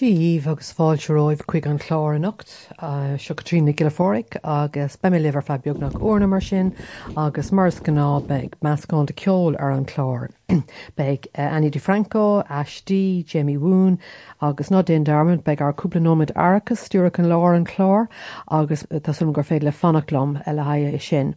Díomh agus fáilteróibh chuig an chlár anocht seo trína gilafóric agus be liver fe beagnach orna mar sin agus mars gná beag meascáin de ceol ar an chlár. Beag uh, Annie de Franco, Ashtí, Jamie Woon agus ná den darmid beag ar cúplanóid arachas stúra an lár an chlár agus uh, tasúm gur féad le fannachlumm e le haie i sin.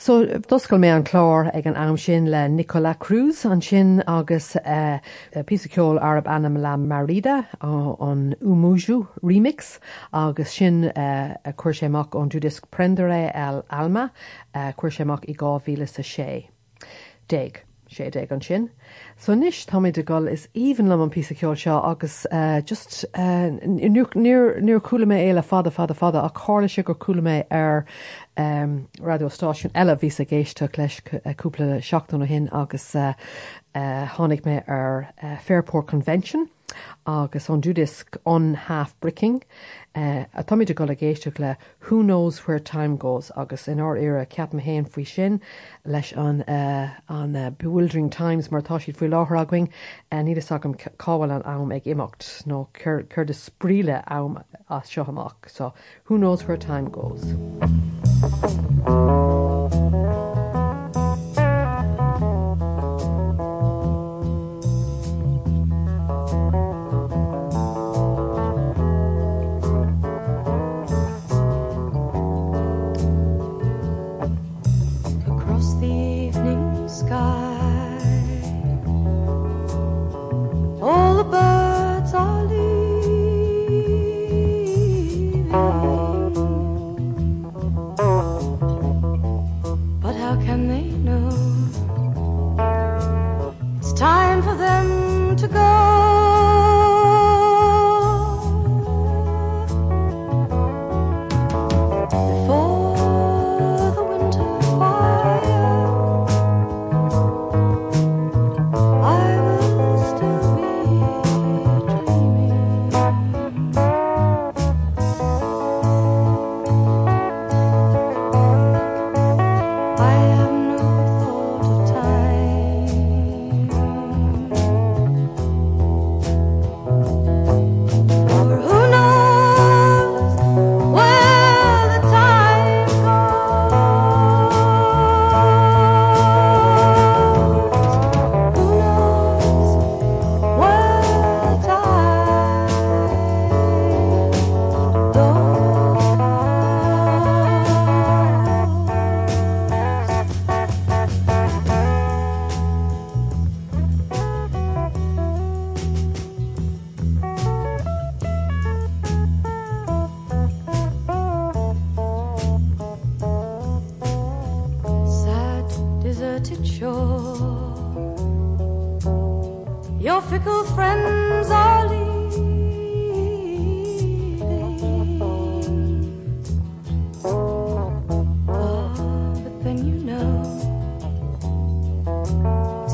So doscail mé an chlár ag an am sin le Nicola Cruz an sin agus uh, uh, píceol Arab anam le Marida an Umuju remix agus sin uh, a chuir séach an dúdisc prendere el Alma uh, chuir séach i gáhíle sa sé. Déig. sé ag an sin. So níis táid de gáil is omhan le an pí ceol seo agus uh, just uh, níor coolla mé éile fada fada fada a chála se gur coolla mé ar um, radiostáisiún eile ví a géiste leis cúpla seachtain hin agus uh, uh, tháinig mé ar uh, Fairport Convention. Agus an dúdisc Unhalfbricking uh, a toid go le géisteach le who knows where time goes agus in á ire ceap a héin faoi sin leis an uh, an uh, bewildering times mar tá siad faoi láth aing a ní agam cáhil an am ag imimecht nó chur de spríle am as seo so who knows where time goes.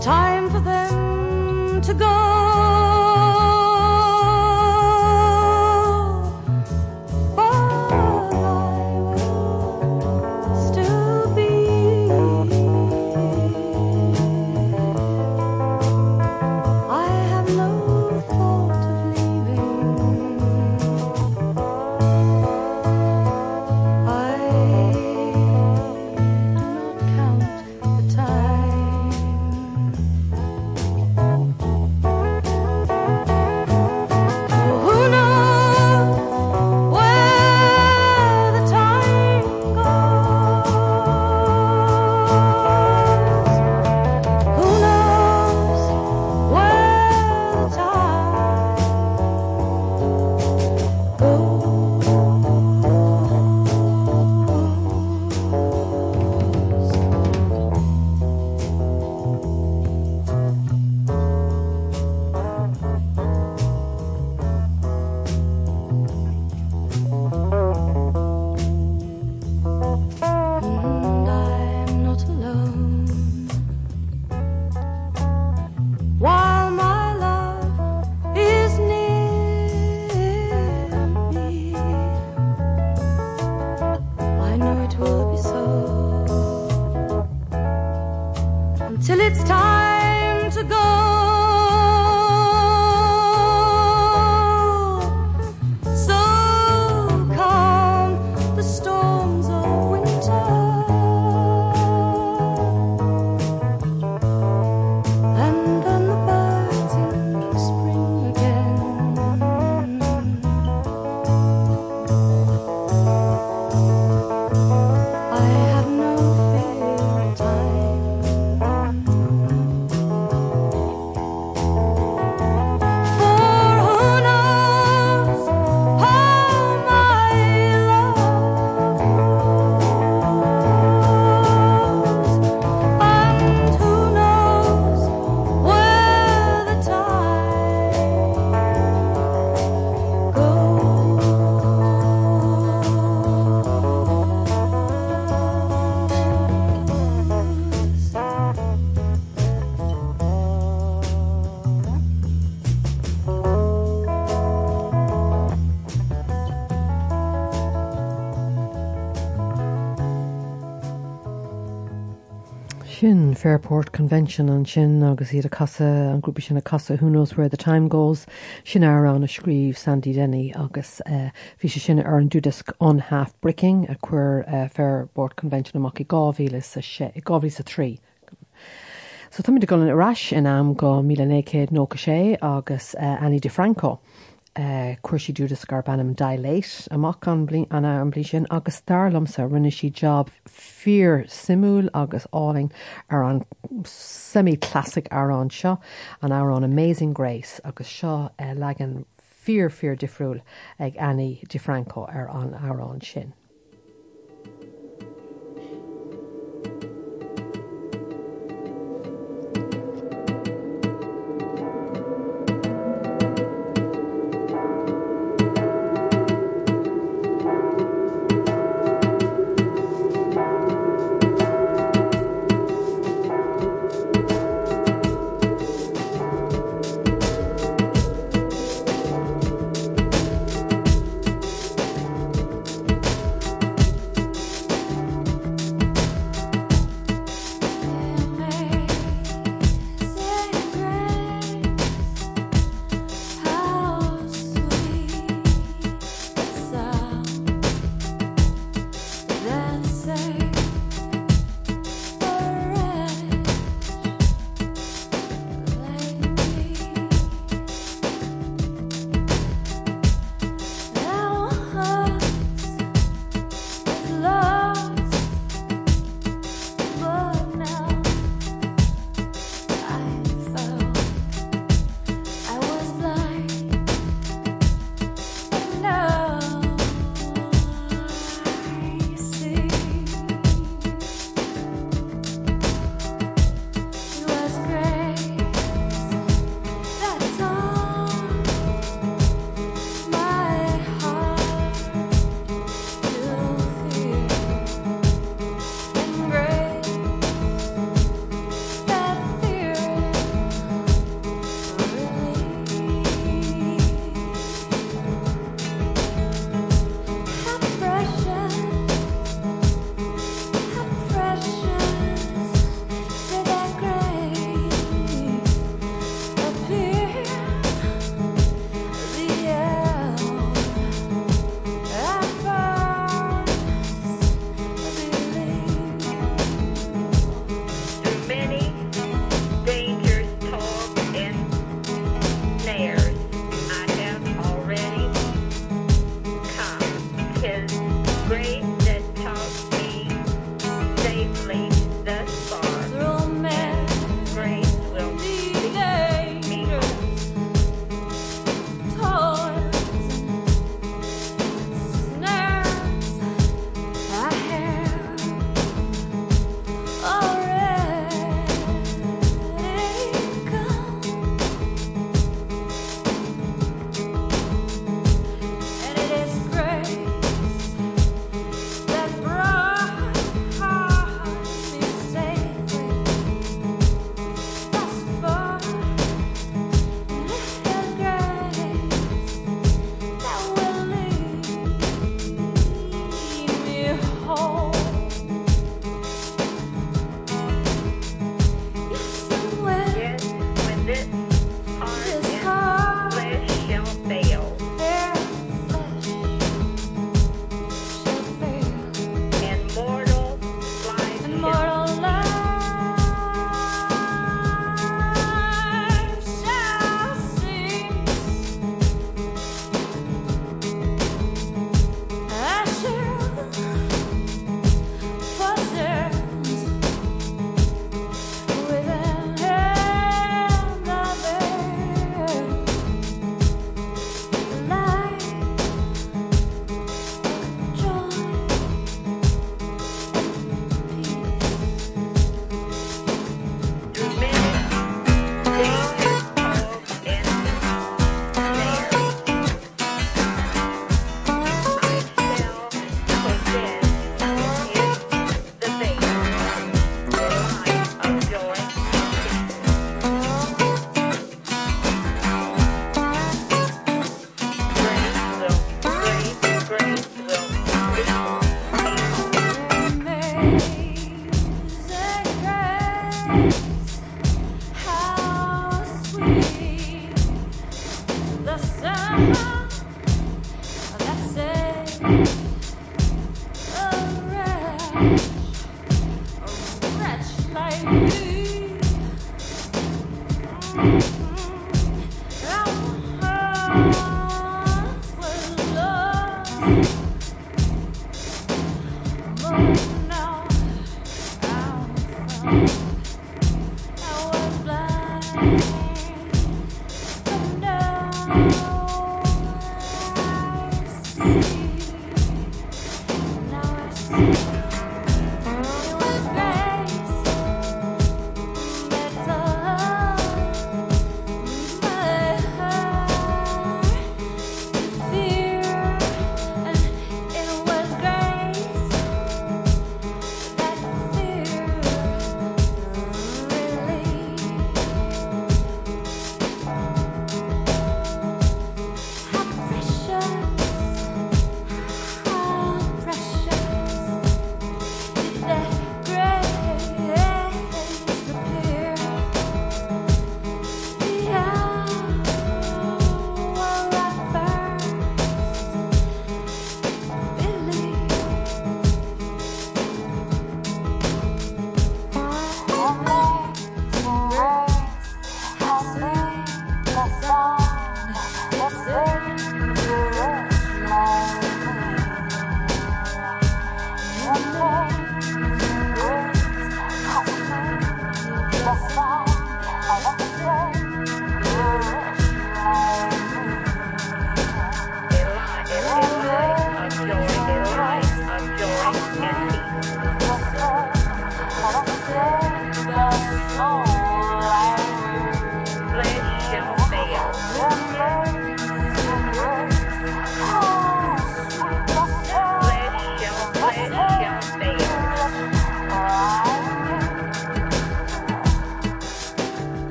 time for them to go. Fairport Convention an sin agus iad a casa an grúpa sin a casa who knows where the time goes sin ar an a scríb Sandy Denny agus uh, fi se sinna ar an dúdisc Unhalfbricking a cuir uh, Fairport Convention amach i gáhíle sa gáhí sa trí. So tá go an arás in am go mí nó sé agus uh, Ani DiFranco. Cuairsi dúdas gar bannam daléis amach an blin anna an bli sin agus starlamsa rinne si job fear simúl agus áling ar an semi-classic árán seo an árán Amazing Grace. Agus seo uh, legan fear fear difriúil ag Ani DiFranco ar an árán sin.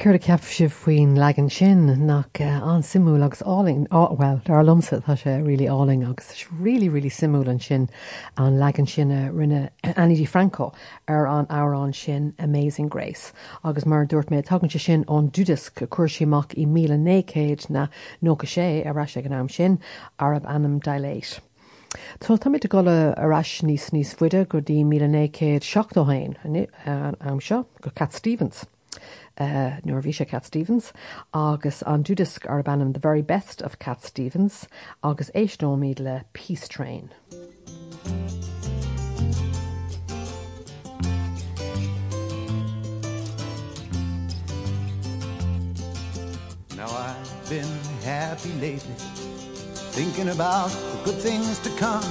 Cur a ceap si faoin legan sin nach uh, an simú agus áling well ar lumsa tá sé ri áling agus ri ri simú an sin an legan sinna rinne Annie Franco ar an árán sin Amazing Grace agus mar dúirt mé tugann sin an dúdas go chuirsíach i míle nécéid na nócha sé ará sé an am sin Arab anam dailéis. Tá tá mit go arás níos níos fuide gur dí mí nécéad seachtóhain am seo go Cat Stevens. Uh, Cat Stevens, agus an dúdisc ar the very best of Cat Stevens, agus éisnóméid le Peace Train. Now I've been happy lately, thinking about the good things to come,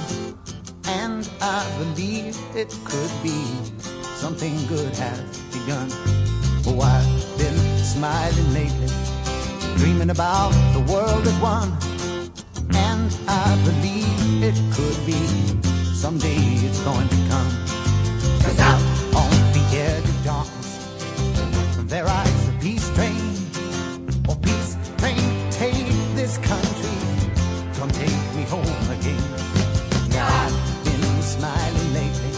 and I believe it could be something good has begun. Been smiling lately, dreaming about the world at one. And I believe it could be someday it's going to come. Cause out on the edge of darkness, there rides a peace train. Oh, peace train, take this country, come take me home again. Now I've been smiling lately,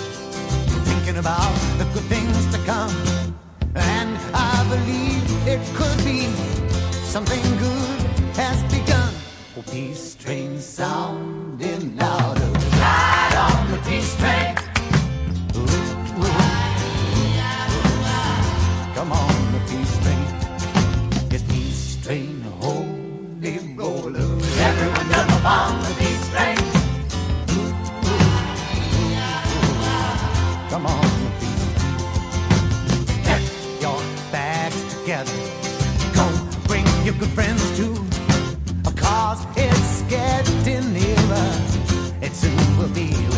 thinking about the good things to come and I believe it could be. Something good has begun. Oh peace train sounding louder good friends too. Cause it's getting nearer. It soon will be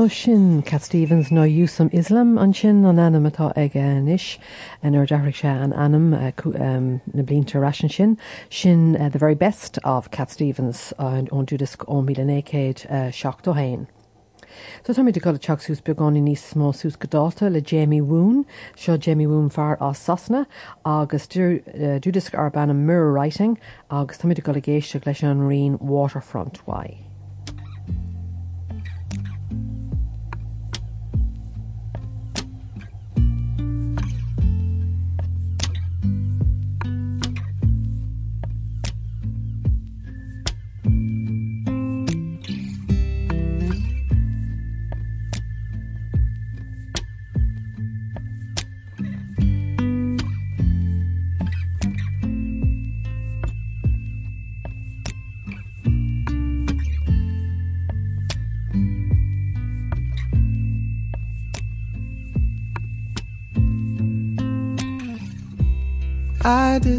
So sin Cat Stevens nó Yusuf Islam an sin an anam atá ag isis an ar deirigh sé an anam uh, um, na blinta rasin sin sin uh, the very best of Cat Stevens uh, ón dúdisc ó mí nécéid uh, seach ó hain. So tá de go teach sús beáí níos smó sús godáta le Jamie Woon, seo Jamie Woon fear á sasna agus dú- uh, dúdisc ar banna Mirrorwriting agus tá de go géiste leis an rion waterfront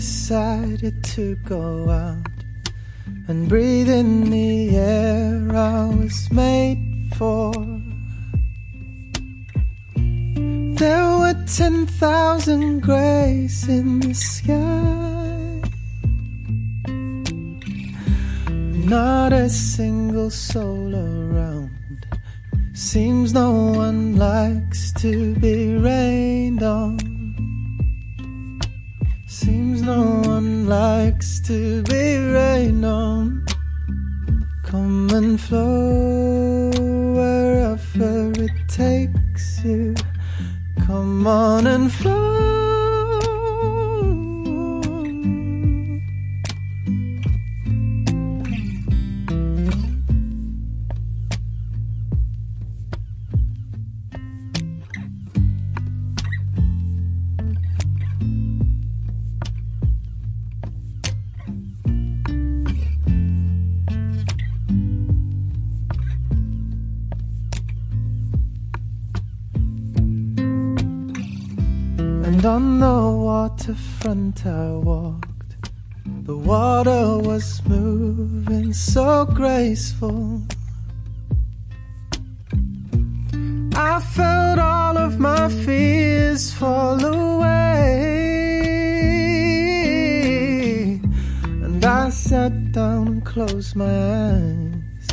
decided to go out and breathe in the air I was made for. There were 10,000 grays in the sky. Not a single soul around. Seems no one likes to be rained on. No one likes to be rained on. Come and flow wherever it takes you. Come on and flow. And on the waterfront I walked. The water was moving so graceful. I felt all of my fears fall away. And I sat down and closed my eyes.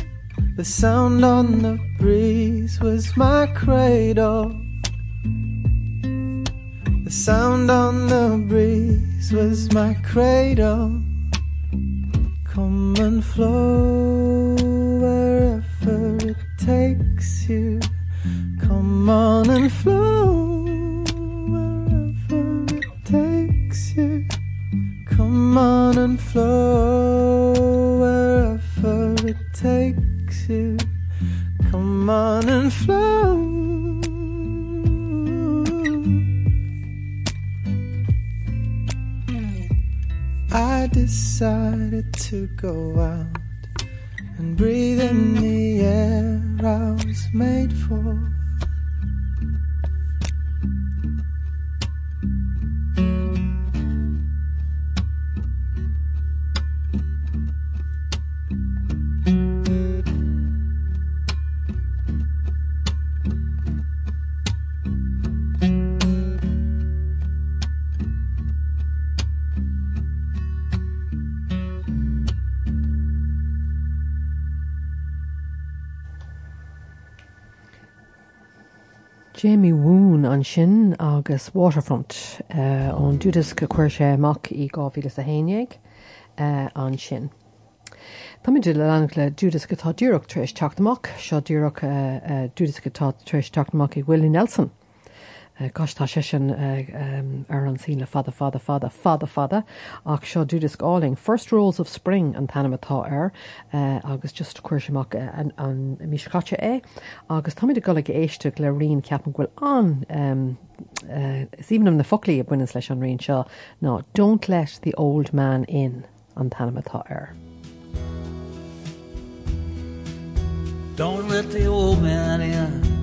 The sound on the breeze was my cradle. The sound on the breeze was my cradle. Come and flow wherever it takes you. Come on and flow wherever it takes you. Come on and flow wherever it takes decided to go out and breathe in the air I was made for. Sin agus Waterfront uh, ón dúdas go chuir sé amach i gáhílas a héineag uh, an sin. Tá mé le an le dúdas gotá dúach treéis teachtamach seo dúach uh, uh, dúdas gotá treéis teachtamach i Willie Nelson. Uh, gastá sé sin uh, um, ar an síle fada fada fada fada fada ach seo dúdas gáling First Rose of Spring an tanimetá ar uh, agus just cuairseach an míscaite é agus táid a gola éiste le rion ceapan ghfuil an um, síanam na folíí a buine leis an rion seo ná don't let the old man in an tanimetá ar. Don't let the old man in.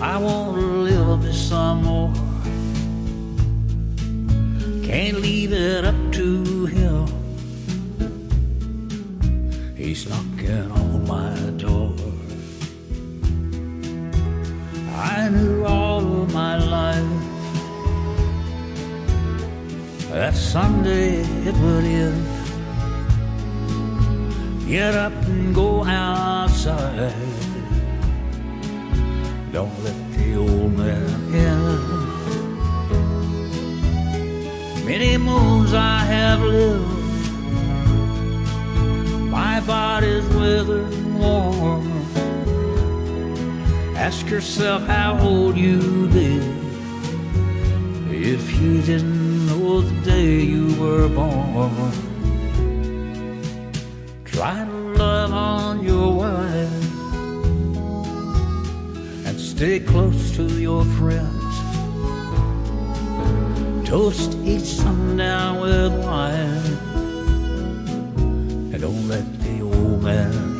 I want to live this some more. Can't leave it up to him. He's knocking on my door. I knew all my life that someday it would end. Get up and go outside don't let the old man in many moons I have lived my body's withered and warm ask yourself how old you be if you didn't know the day you were born. Try to love on your wife stay close to your friends. Toast each sundown with wine. And don't let the old man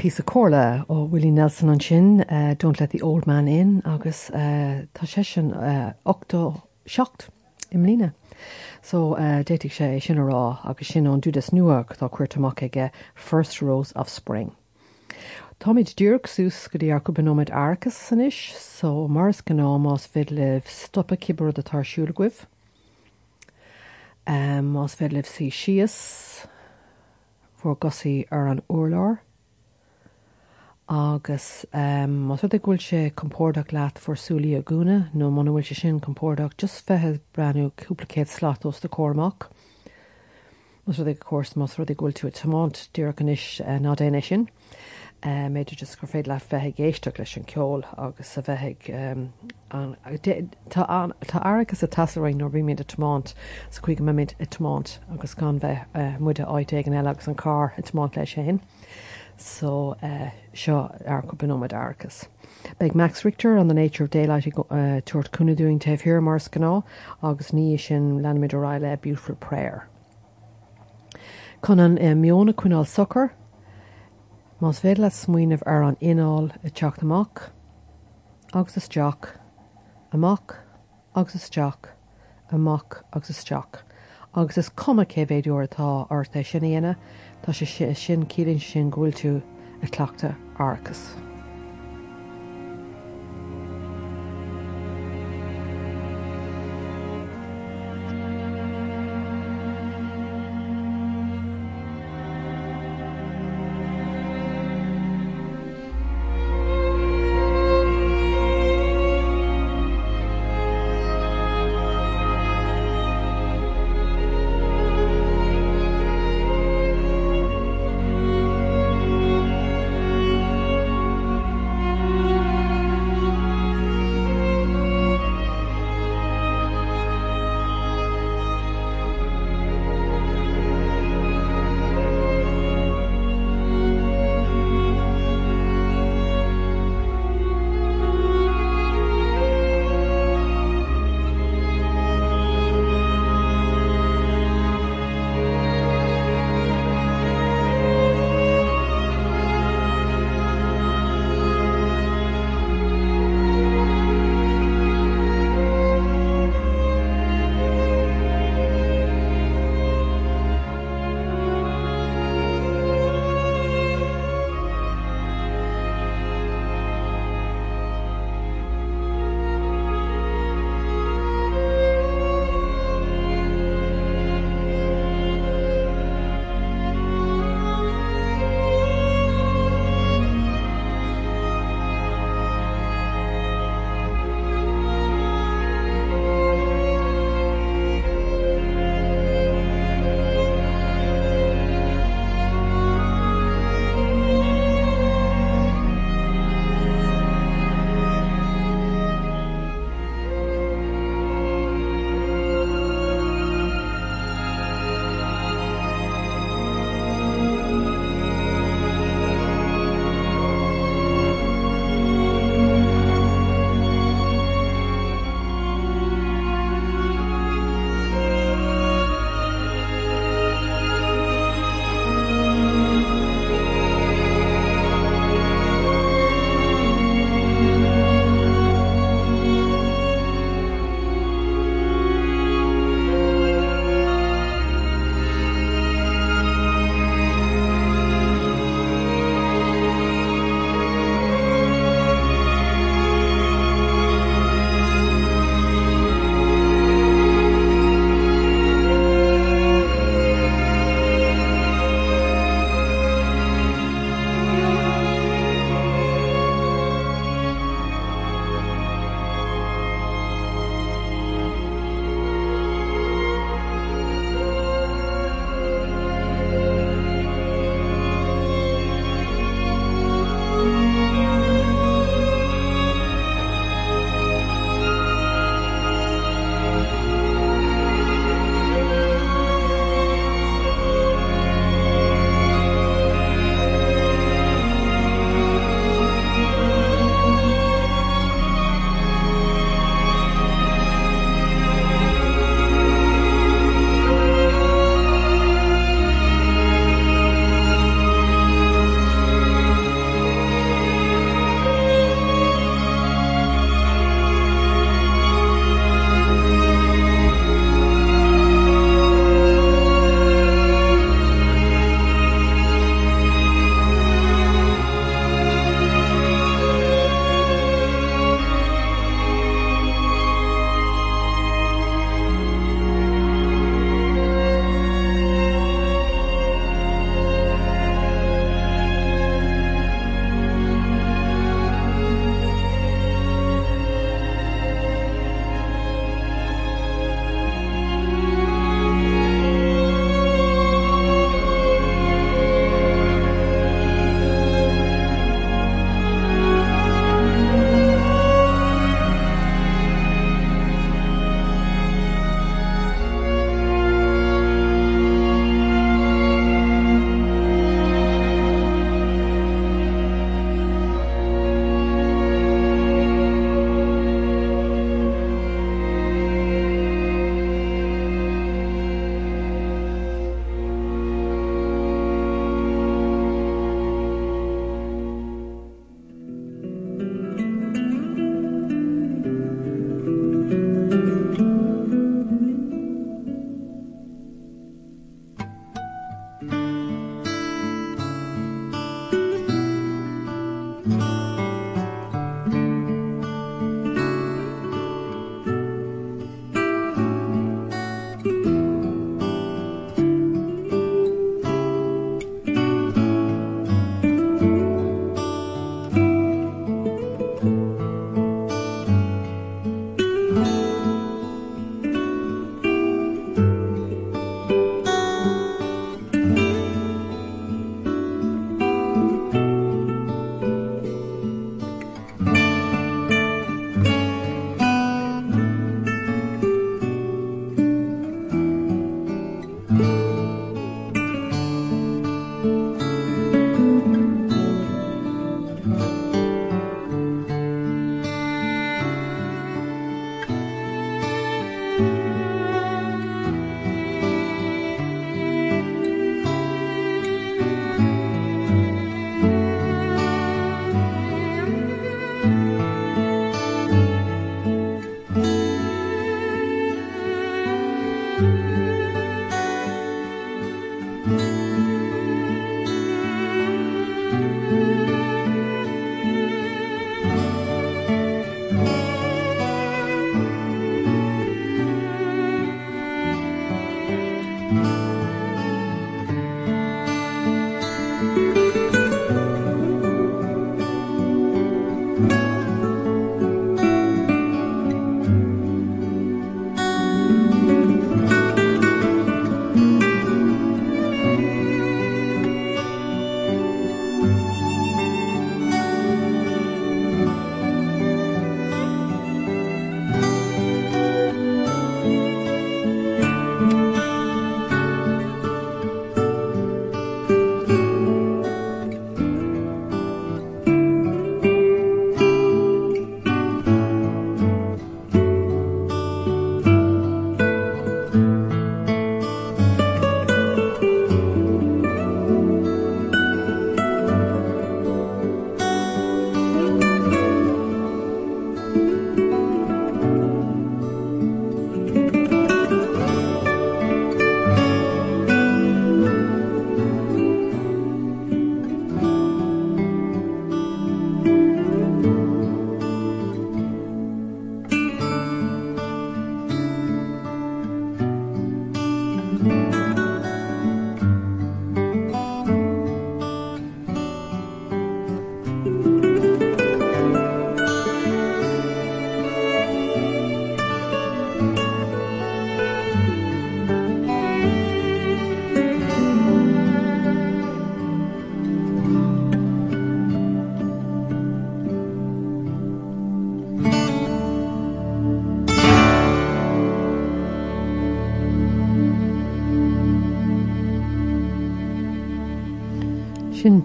pí a cóla ó Willie Nelson an sin uh, don't let the old man in agus uh, tá sé sin uh, 8 secht im lína. So uh, déitigh sé sin agus sin an dúdas nuach tá chuirtamach ige First Rose of Spring. Táid dúrk sús go dtí ar go benóid airchas san so mars gná más fid leh stoppa cibar a tarsúlaguibh. Um, más fed leh sí sios fu gosaí ar an uorláir. Agus um, Mas ag bhfuil sé compórdaach leat forsúlí a gúna nó man bhfuil sé sin compórdaach just fethe breú cúplacéad slátós de cóach. Mas ru ag cuas mas rud ghúil tú a tománt dúach inis uh, ná déine sin. Uh, méidir just gur féad le fethe géisteach leis an ceol agus sa bheithe um, Tá agus a tasaí nó bhí méid a tománt sa chuig me méid i tománt agus gan bheith uh, muide áit an eile agus an cá i tománt lei sé hin. So uh, seo ar go benóid agus. Beg Max Richter an the Nature of Daylight uh, tuairt cunnaúing taobh hir mars gná agus ní sin lenimiid ráile Beautiful Prayer. Con an uh, mionna chunáil sucr, Más fé le smuoineh ar an ináil i teach amach, agus is teach, amach agus is teach, amach agus is teach. agus is cuma cé bhéidir atá ort é tá sé sin cílinn sin ghúil tú a cleachta arcas.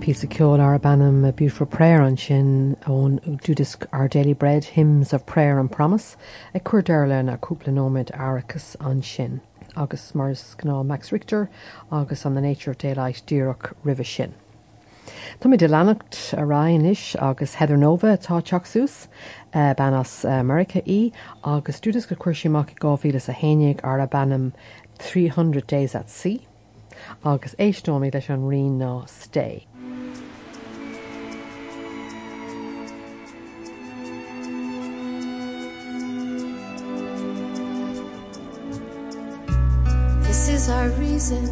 Pí a ceol ar banam a beautiful prayer an sin ón dúdisc our daily bread hymns of prayer and promise ag chuir deirlen a cúplanóid arachas an sin agus mars gná Max Richter agus an the nature of daylight dúach rih sin. Tá mé de lenacht a rainis agus Heather Nova tá teachsús uh, uh, America í agus dúdas go chuirisiach gáhílas a héineigh ar a banam 300 days at sea. agus éistóí leis an ri ná stay. Our reason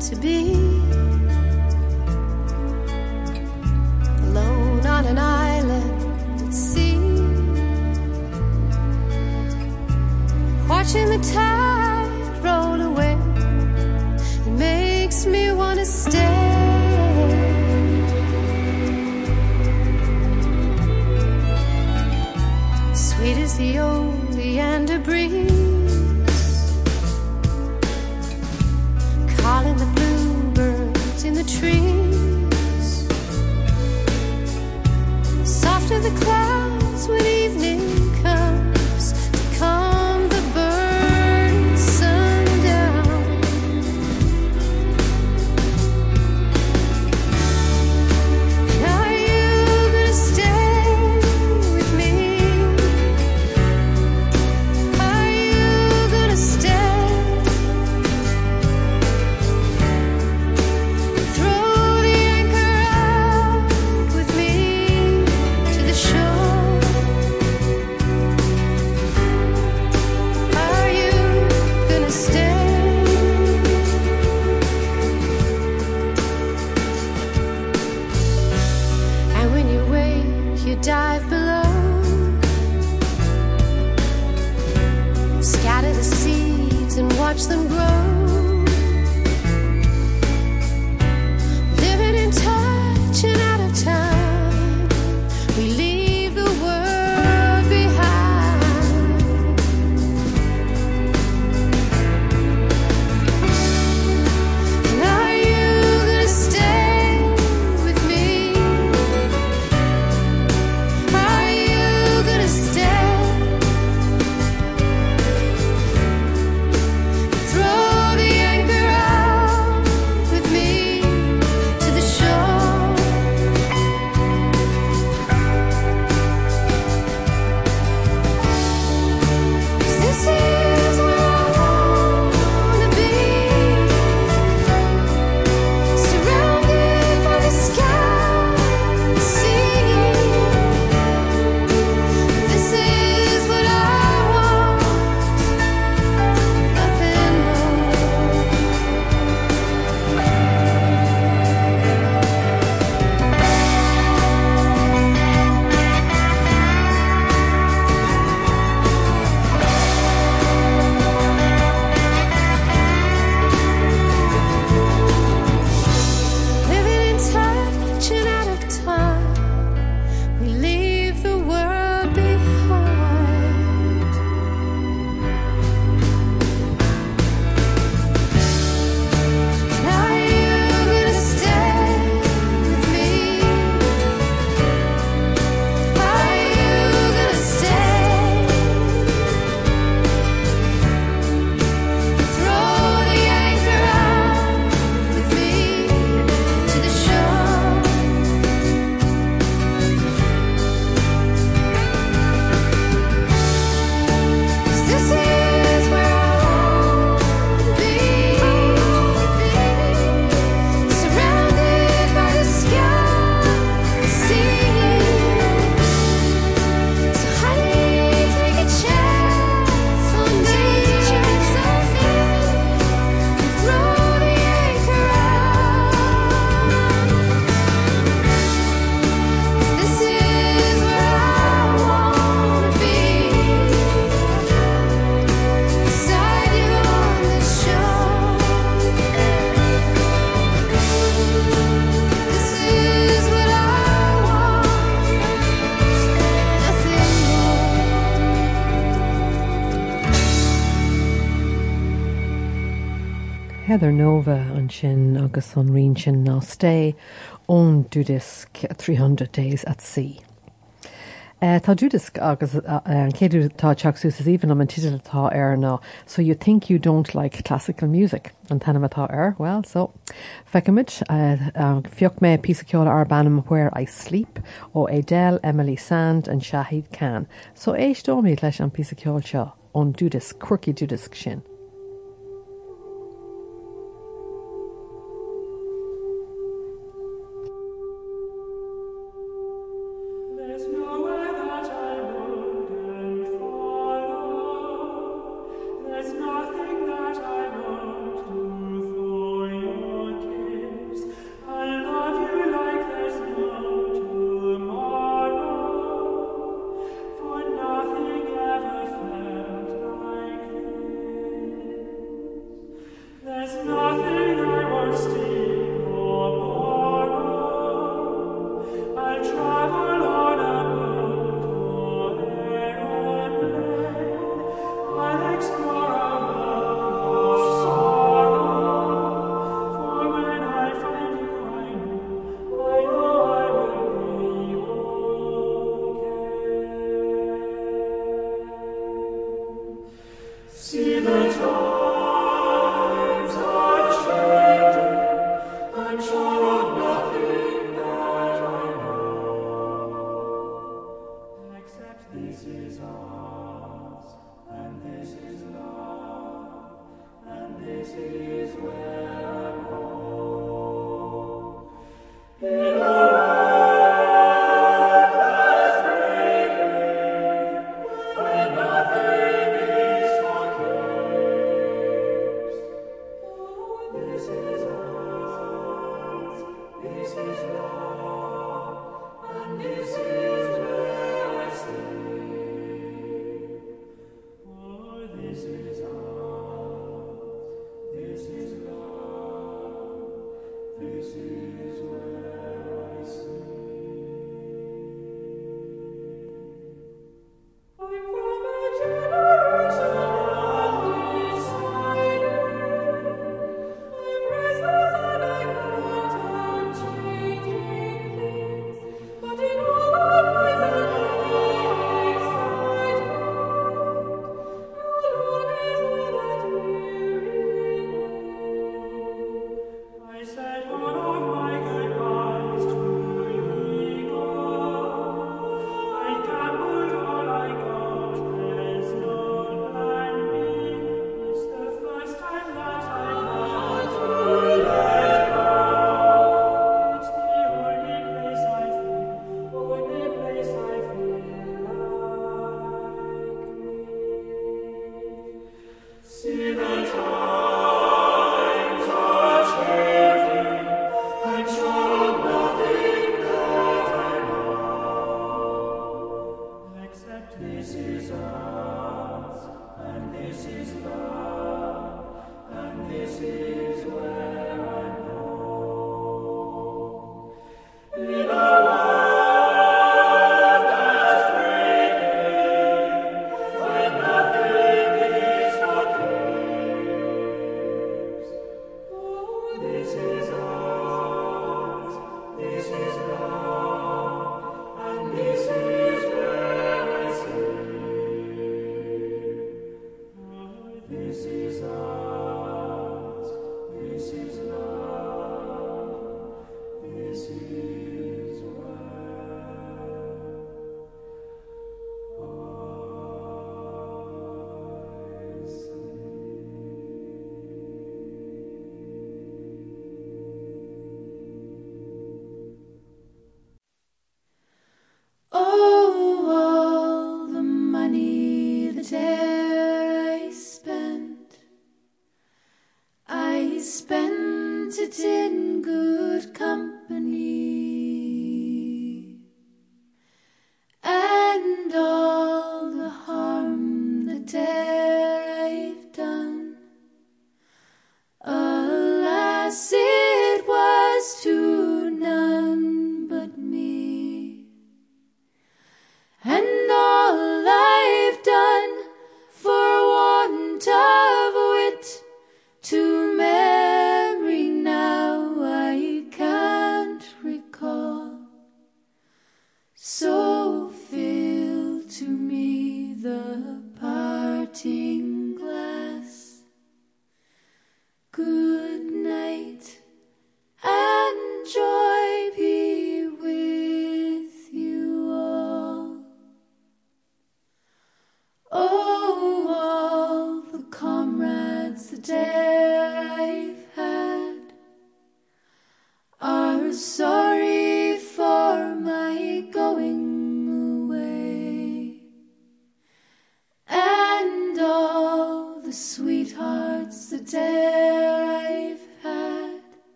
to be. Alone on an island at sea. Watching the tide roll away. It makes me wanna stay the clouds Heather Nova an sin agus an rion sin ná stay ón dúdisc 300 days at sea. Uh, tá dúdisc agus uh, an céadú is even am an titletá ar ná, so you think you don't like classical music an tanimetá ar, well, so feicimiid uh, uh, fiocht mé pí ceola ar banam where I sleep ó Adele Emily Sand an Shahid Khan, so ééis dómí leis an pí ceol seo ón dúdisc cuairci dúdisc sin.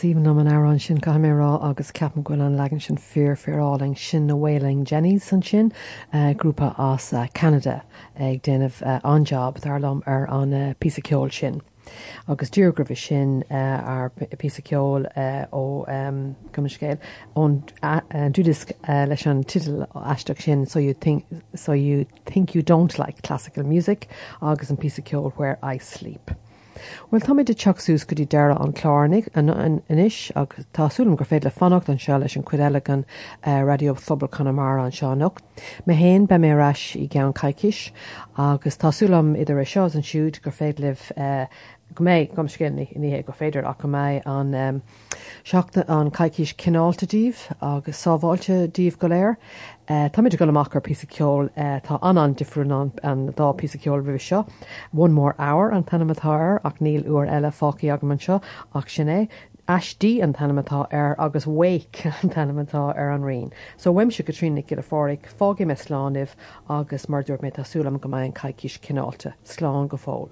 As even am an árán sin caiimérá agus ceapan ghfuil an legan sin fear fearáling sin na Wailin' Jennys san sin eh, uh, grúpa as Canada ag déanamh anjab darlam ar an pí ceol sin. agus dúrgrah sin ar pí ceol ó um, gomcéil ón dúdisc leis an titil eisteach sin so you think so you think you don't like classical music agus an pí ceol where I sleep. Well tá de teachsús go dtí deire an chlánig inis agus tásúlam gur féad le fannacht an se leis an cuiile an uh, radio fphobal Conamara an seánach. Me héin be méreis i g gan caiiciis agus tásúlam idir a seo an siúd gur féad leh uh, go méid gom cinnig inhé go féidir a go méid an um, seachta an caiiciis cináltadíh agus sábháilte díomh go léir. Uh, tá idir go amachchar pí ceol uh, tá anan difriún an, dá pí ceol bhí seo. One mór áhar an tanamatáir ach níl uair eile fácií agaman seo ach sinné. Astí an tanamatá ar agus wéic an tanamatá ar an rion. So weim se go trína go a fóric fági me sláánibh agus marúir mé tásúlam go maiid an caiiciis cinálta, sláán go fóil.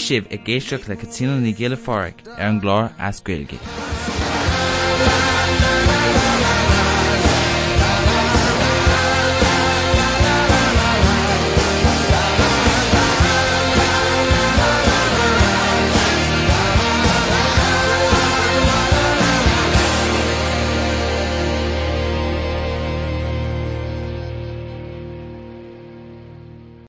Sibh i ggéisteach le catína ní ggéile fáric ar an glár ascuilge.